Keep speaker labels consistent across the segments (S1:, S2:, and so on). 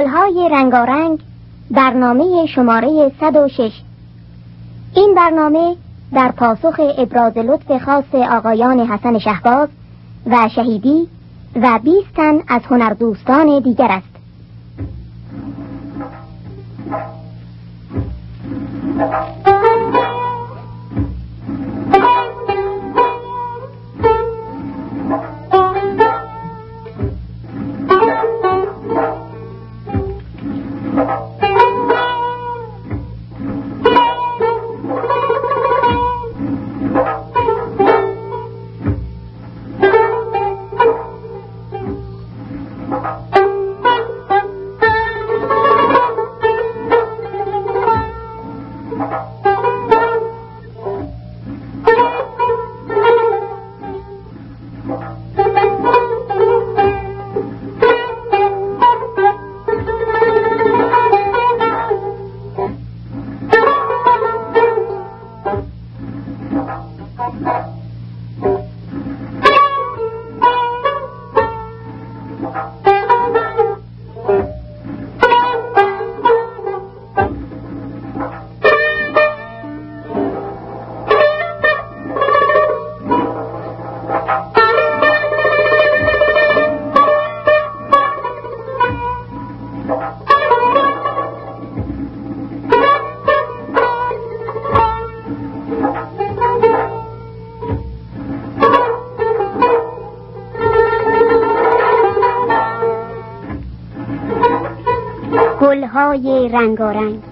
S1: گلهای رنگارنگ برنامه شماره 106 این برنامه در پاسخ ابراز لطف خاص آقایان حسن شهباز و شهیدی و بیستن از هنردوستان دیگر است. گلهای رنگارنگ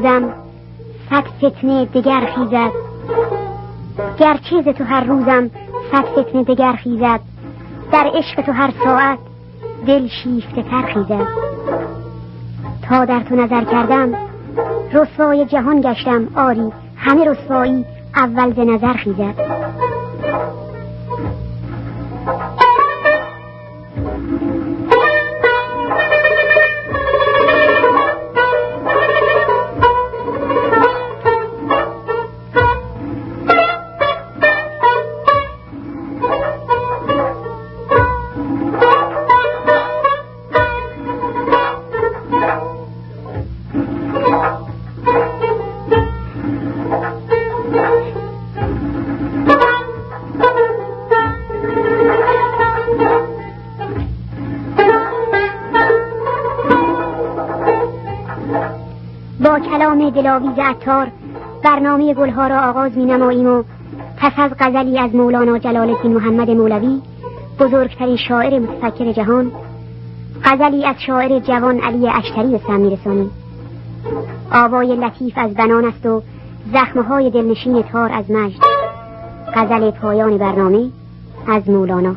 S1: روزم. صد فتنه دگر خیزد. گرچه ز تو هر روزم صد فتنه دگر خیزد. در عشق تو هر ساعت دل شیفته تر خیزد. تا در تو نظر کردم رسوای جهان گشتم آری همه رسوایی اول ز نظر خیزد. کلام دلاویز عطار برنامه گلها را آغاز می نماییم و پس از غزلی از مولانا جلال الدین محمد مولوی بزرگترین شاعر متفکر جهان غزلی از شاعر جوان علی اشتری به سم میرسانیم. آوای لطیف از بنان است و زخمهای دلنشین تار از مجد. غزل پایان برنامه از مولانا.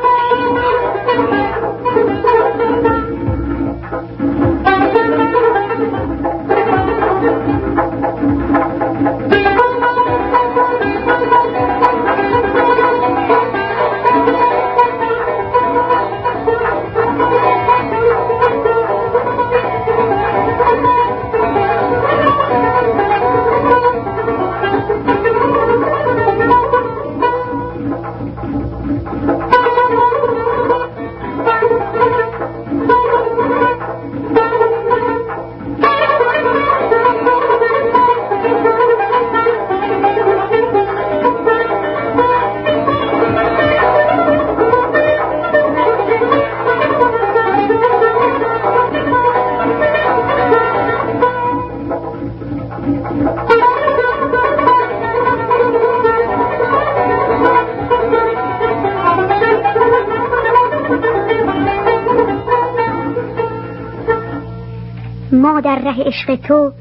S1: در ره عشق تو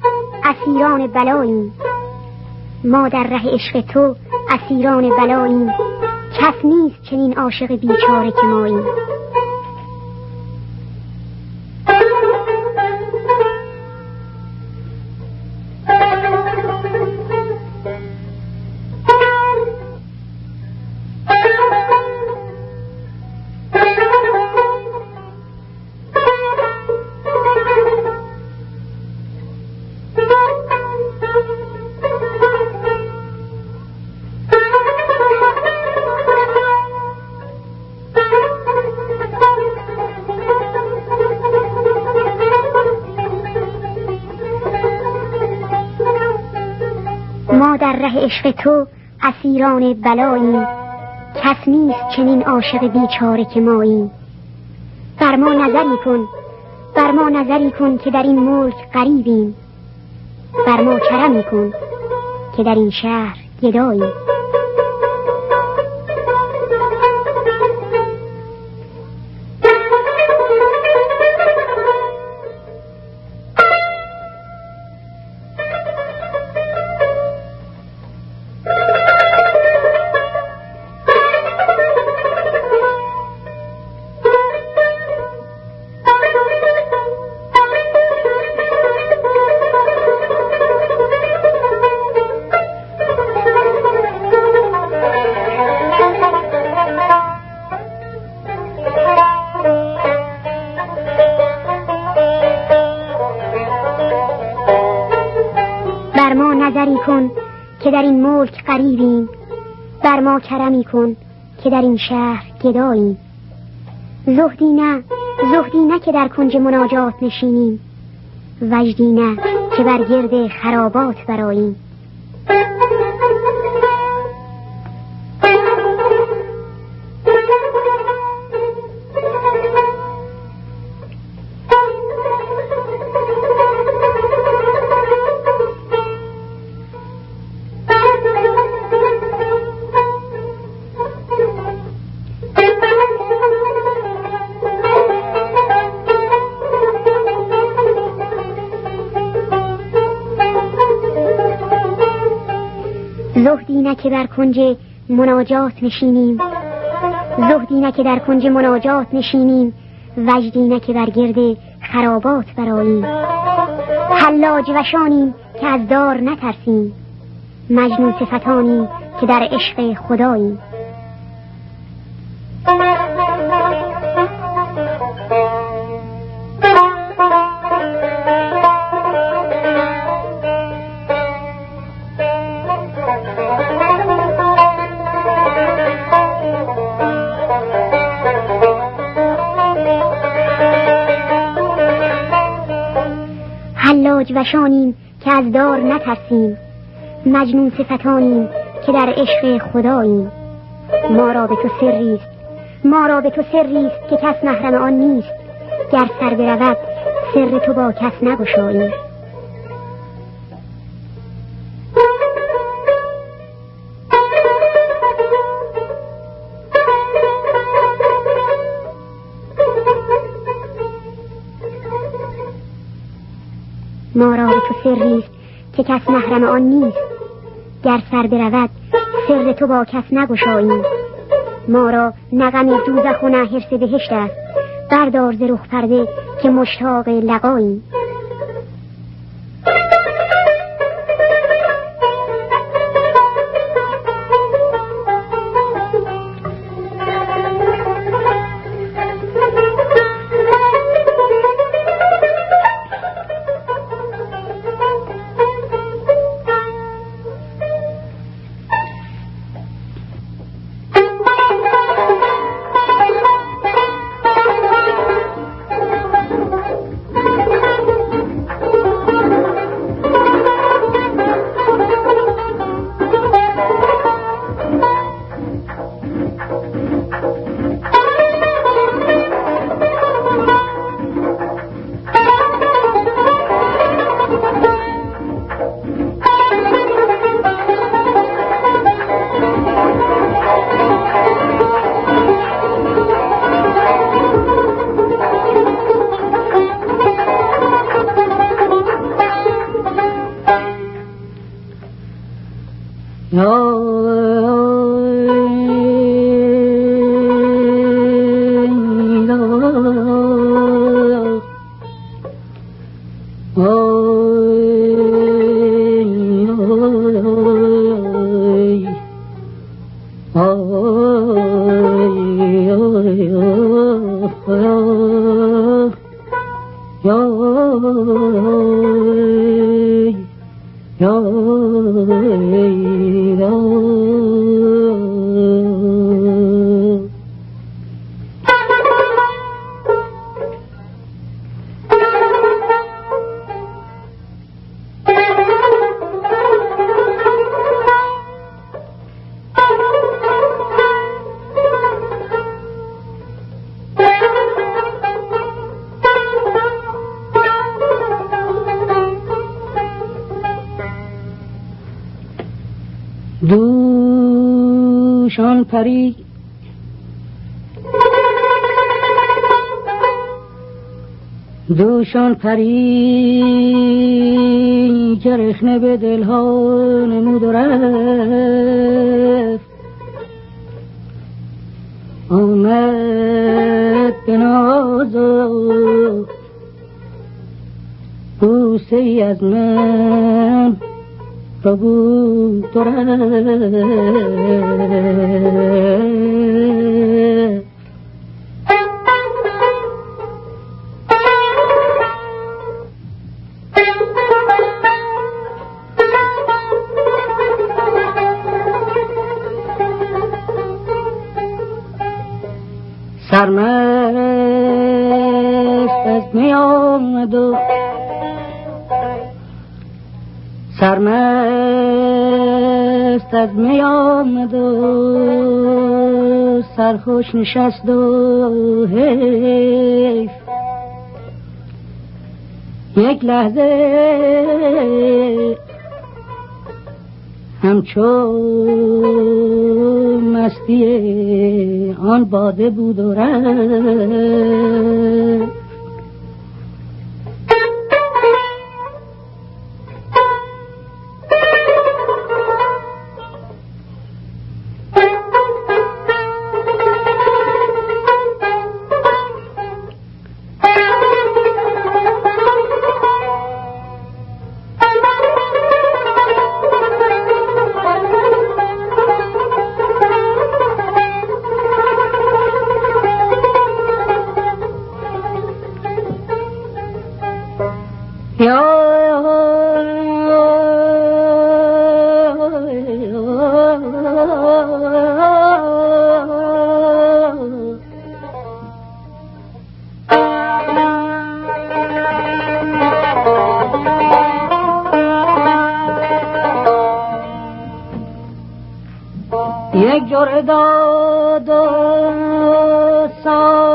S1: اسیران بلاییم ما در ره عشق تو اسیران بلاییم کس نیست چنین عاشق بیچاره که ماییم ره عشق تو اسیران بلایی. کس نیست چنین عاشق بیچاره که مایی. بر ما نظری کن بر ما نظری کن که در این ملک غریبیم. بر ما کرمی کن که در این شهر گداییم کن که در این ملک قریبیم بر ما کرمی کن که در این شهر گداییم زهدی نه زهدی نه که در کنج مناجات نشینیم وجدی نه که بر گرد خرابات براییم زهدی که در کنج مناجات نشینیم. زهدی که در کنج مناجات نشینیم. وجدی که بر گرد خرابات براییم حلاج وشانیم که از دار نترسیم. مجنون صفتانیم که در عشق خداییم. وشانیم که از دار نترسیم. مجنون صفتانیم که در عشق خداییم. ما را به تو سریست ما را به تو سریست که کس محرم آن نیست. گر سر برود سر تو با کس نگشاییم. سریست که کس محرم آن نیست. گر سر برود سر تو با کس نگشاییم ما را نغم دوزخ و نه بهشت است. بردار ز رخ پرده که مشتاق لقاییم
S2: دوشان پری دوشان پری که رخنه به دلها نمود و رفت. آمد به ناز بوسه ای از من تو سرمست از می آمد و سرمست از می آمد و سرخوش نشست و حیف. یک لحظه همچون مستی آن باده بود و رفت.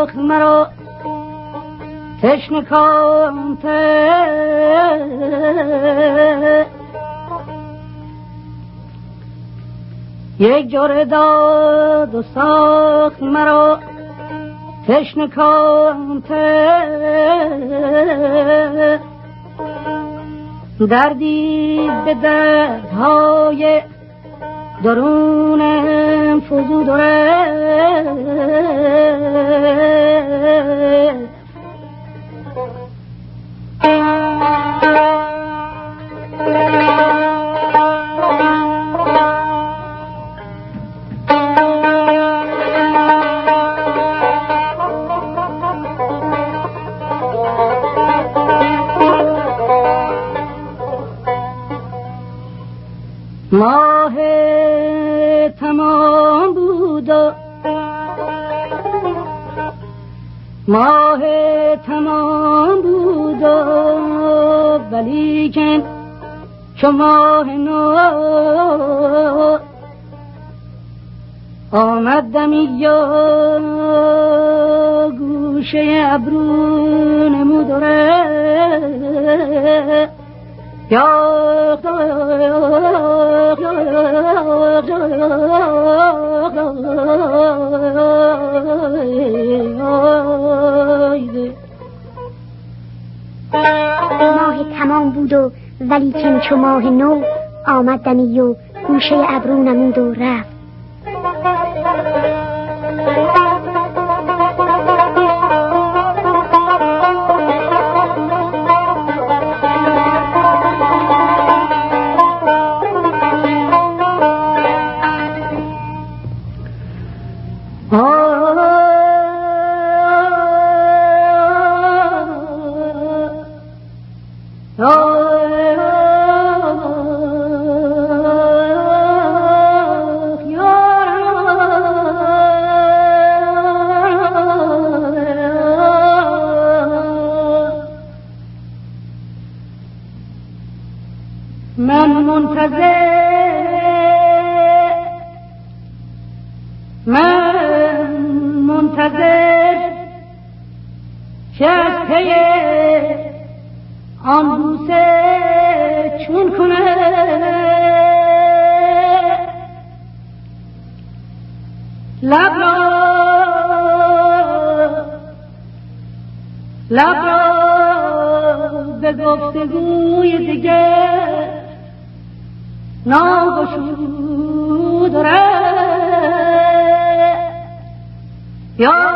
S2: ساخت مرا تشن کامته یک جور داد و ساخت مرا تشن کامته دردی به دردهای درونم فزود چو ماه نو. آمد دمی و گوشه ابرو نمود و یا
S1: ولی چو ماه نو آمد دمی و گوشه ابرو نمود و رفت.
S2: گفتگوی دیگر ناگشود یا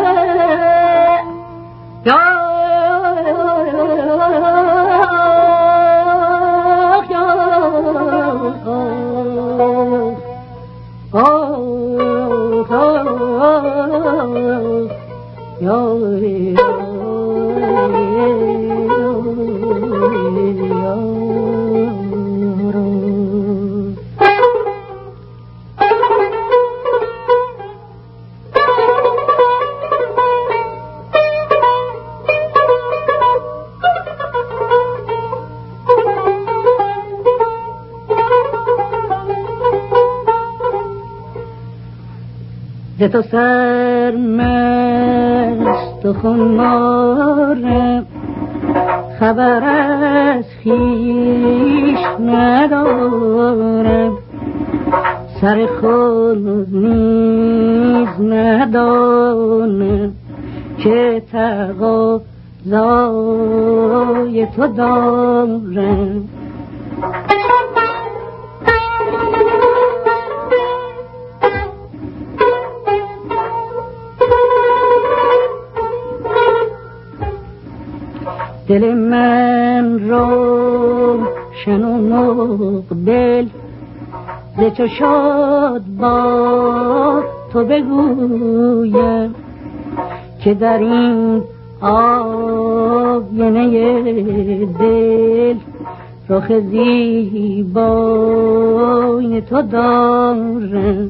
S2: تو سر مست و خمارم خبر از خیش ندارم سر خود نیز ندانم که تقاضای تو دارم دل من روشن و مقبل ز چو شد با تو بگویم که در این آینه دل رخ زیبای تو دارم.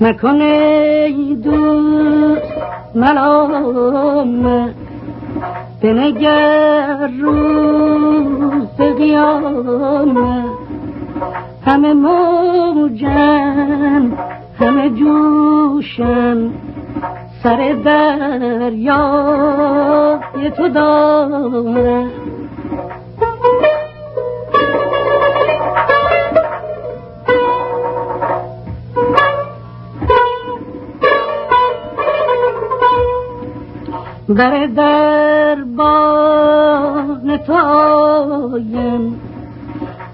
S2: مکن ای دوست ملام بنگر روز قیامت همه موجن همه جوشن سر دریای تو دارم در دربان تایم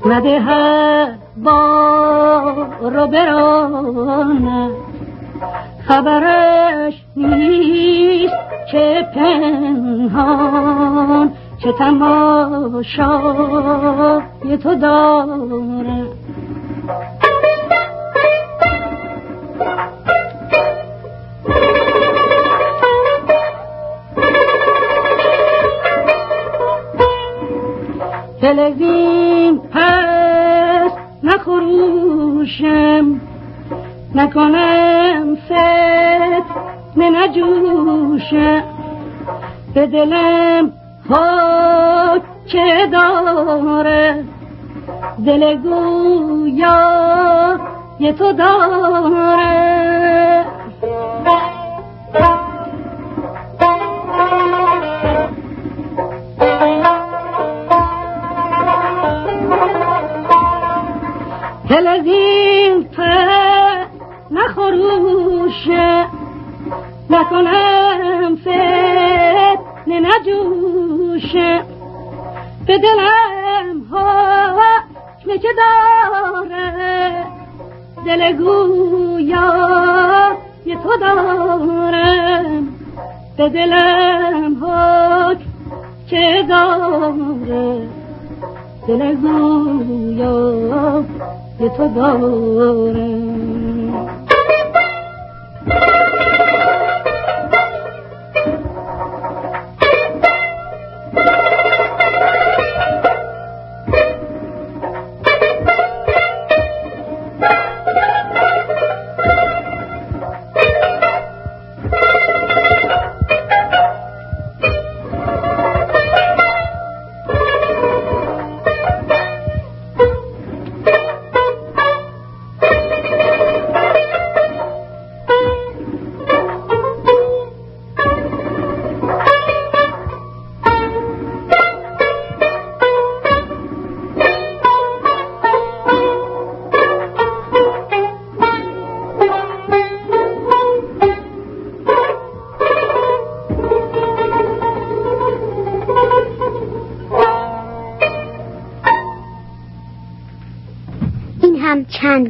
S2: ندهد بار برانه. خبرش نیست چه پنهان چه تماشای تو داره. دلوین پس نخروشم نکنم ست نجوشه به دلم ها که داره؟ دل گویا یه تو داره. دل از این نخروشه نکنم فتنه نجوشه به دلم ها که داره. دل گویا یه تو دارم به دلم ها که داره. دل گویا یه تو دارم.